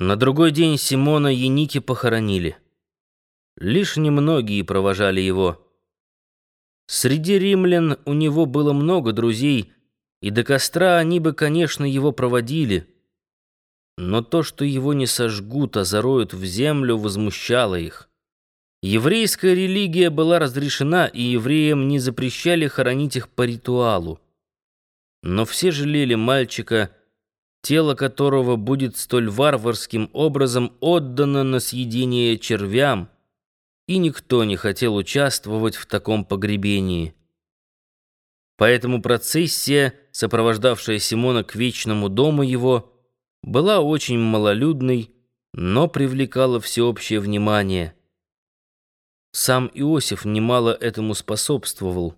На другой день Симона Яники похоронили. Лишь немногие провожали его. Среди римлян у него было много друзей, и до костра они бы, конечно, его проводили. Но то, что его не сожгут, а зароют в землю, возмущало их. Еврейская религия была разрешена, и евреям не запрещали хоронить их по ритуалу. Но все жалели мальчика, тело которого будет столь варварским образом отдано на съедение червям, и никто не хотел участвовать в таком погребении. Поэтому процессия, сопровождавшая Симона к вечному дому его, была очень малолюдной, но привлекала всеобщее внимание. Сам Иосиф немало этому способствовал.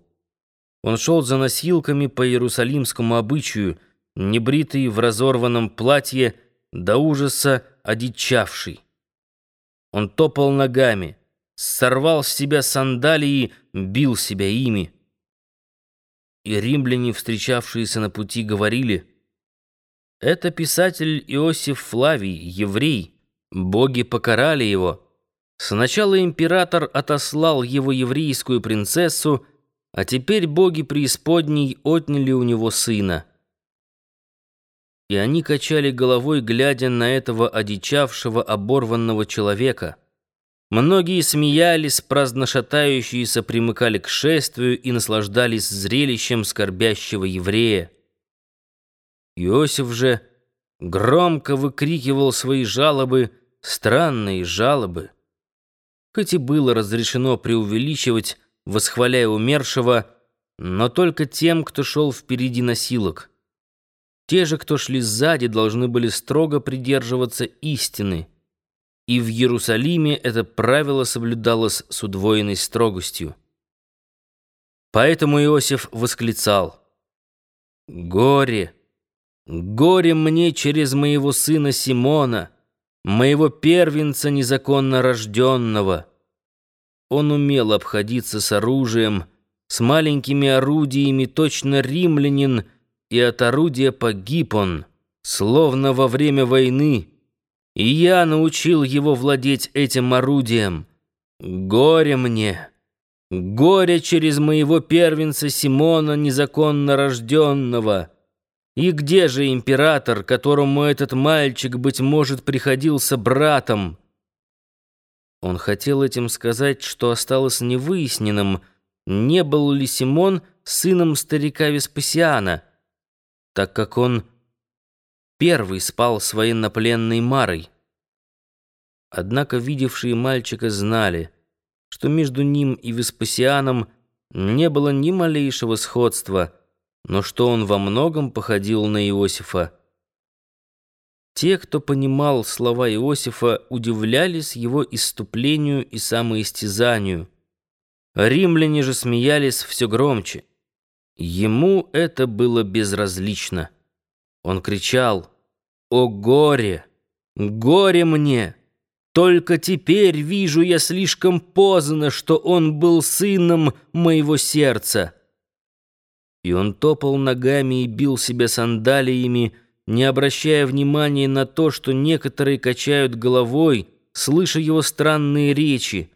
Он шел за носилками по иерусалимскому обычаю — небритый в разорванном платье, до ужаса одичавший. Он топал ногами, сорвал с себя сандалии, бил себя ими. И римляне, встречавшиеся на пути, говорили, «Это писатель Иосиф Флавий, еврей, боги покарали его». Сначала император отослал его еврейскую принцессу, а теперь боги преисподней отняли у него сына и они качали головой, глядя на этого одичавшего, оборванного человека. Многие смеялись, праздно шатающиеся примыкали к шествию и наслаждались зрелищем скорбящего еврея. Иосиф же громко выкрикивал свои жалобы, странные жалобы. Хоть и было разрешено преувеличивать, восхваляя умершего, но только тем, кто шел впереди носилок. Те же, кто шли сзади, должны были строго придерживаться истины. И в Иерусалиме это правило соблюдалось с удвоенной строгостью. Поэтому Иосиф восклицал «Горе! Горе мне через моего сына Симона, моего первенца незаконно рожденного!» Он умел обходиться с оружием, с маленькими орудиями, точно римлянин — и от орудия погиб он, словно во время войны, и я научил его владеть этим орудием. Горе мне, горе через моего первенца Симона, незаконно рожденного. И где же император, которому этот мальчик, быть может, приходился братом? Он хотел этим сказать, что осталось невыясненным, не был ли Симон сыном старика Веспасиана — так как он первый спал с военнопленной Марой. Однако видевшие мальчика знали, что между ним и Веспасианом не было ни малейшего сходства, но что он во многом походил на Иосифа. Те, кто понимал слова Иосифа, удивлялись его иступлению и самоистязанию. Римляне же смеялись все громче. Ему это было безразлично. Он кричал «О горе! Горе мне! Только теперь вижу я слишком поздно, что он был сыном моего сердца!» И он топал ногами и бил себя сандалиями, не обращая внимания на то, что некоторые качают головой, слыша его странные речи,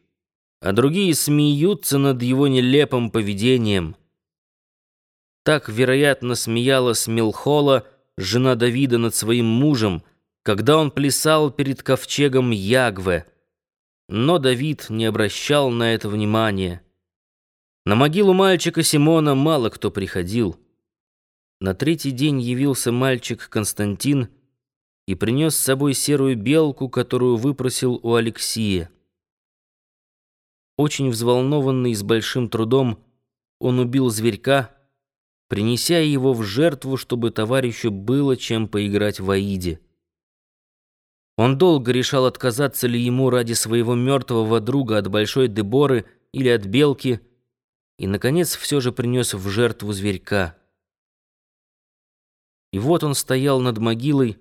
а другие смеются над его нелепым поведением. Так, вероятно, смеялась Милхола, жена Давида, над своим мужем, когда он плясал перед ковчегом Ягве. Но Давид не обращал на это внимания. На могилу мальчика Симона мало кто приходил. На третий день явился мальчик Константин и принес с собой серую белку, которую выпросил у Алексия. Очень взволнованный и с большим трудом, он убил зверька, принеся его в жертву, чтобы товарищу было чем поиграть в Аиде. Он долго решал, отказаться ли ему ради своего мертвого друга от Большой Деборы или от Белки, и, наконец, все же принес в жертву зверька. И вот он стоял над могилой,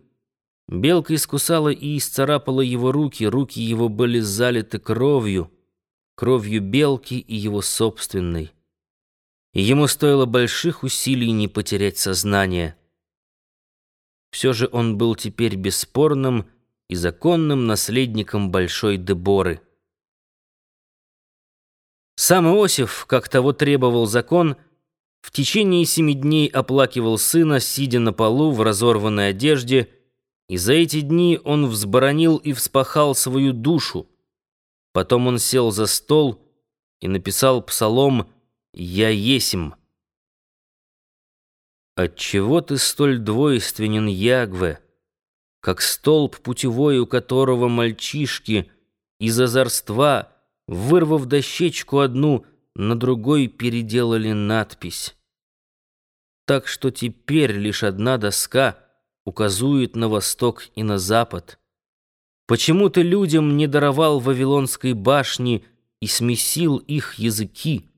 Белка искусала и исцарапала его руки, руки его были залиты кровью, кровью Белки и его собственной и ему стоило больших усилий не потерять сознание. Все же он был теперь бесспорным и законным наследником Большой Деборы. Сам Иосиф, как того требовал закон, в течение семи дней оплакивал сына, сидя на полу в разорванной одежде, и за эти дни он взборонил и вспахал свою душу. Потом он сел за стол и написал псалом «Я есим». «Отчего ты столь двойственен, Ягве, как столб путевой, у которого мальчишки из озорства, вырвав дощечку одну, на другой переделали надпись? Так что теперь лишь одна доска указует на восток и на запад. Почему ты людям не даровал Вавилонской башни и смесил их языки?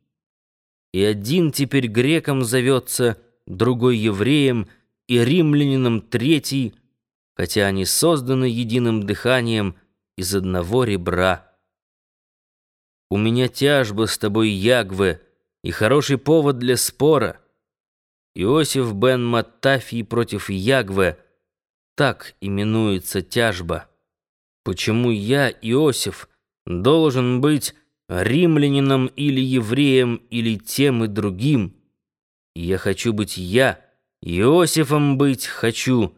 И один теперь греком зовется — другой евреем и римлянином третий, хотя они созданы единым дыханием из одного ребра. У меня тяжба с тобой, Ягве, и хороший повод для спора. Иосиф бен Маттафий против Ягве, так именуется тяжба. Почему я, Иосиф, должен быть римлянином или евреем или тем и другим? Я хочу быть я, Иосифом быть хочу,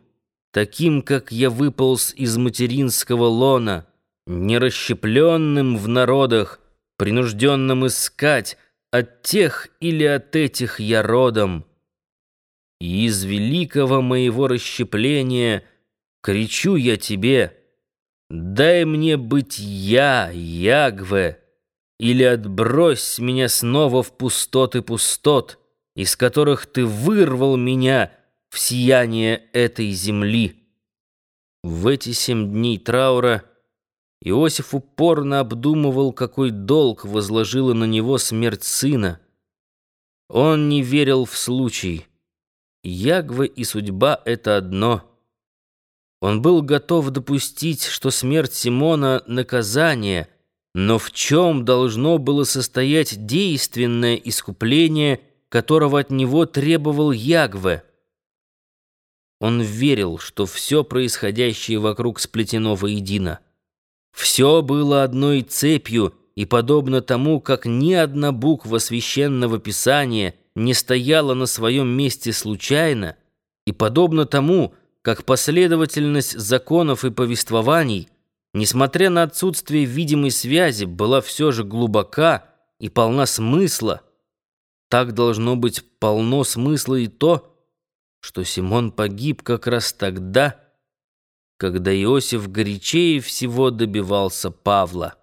таким, как я выполз из материнского лона, нерасщепленным в народах, принужденным искать, от тех или от этих я родом. И из великого моего расщепления кричу я тебе, дай мне быть я, Ягве, или отбрось меня снова в пустоты пустот, из которых ты вырвал меня в сияние этой земли. В эти семь дней траура Иосиф упорно обдумывал, какой долг возложила на него смерть сына. Он не верил в случай. Ягва и судьба — это одно. Он был готов допустить, что смерть Симона — наказание, но в чем должно было состоять действенное искупление — которого от него требовал Ягве. Он верил, что все происходящее вокруг сплетено воедино. Все было одной цепью, и подобно тому, как ни одна буква священного писания не стояла на своем месте случайно, и подобно тому, как последовательность законов и повествований, несмотря на отсутствие видимой связи, была все же глубока и полна смысла, так должно быть полно смысла и то, что Симон погиб как раз тогда, когда Иосиф горячее всего добивался Павла.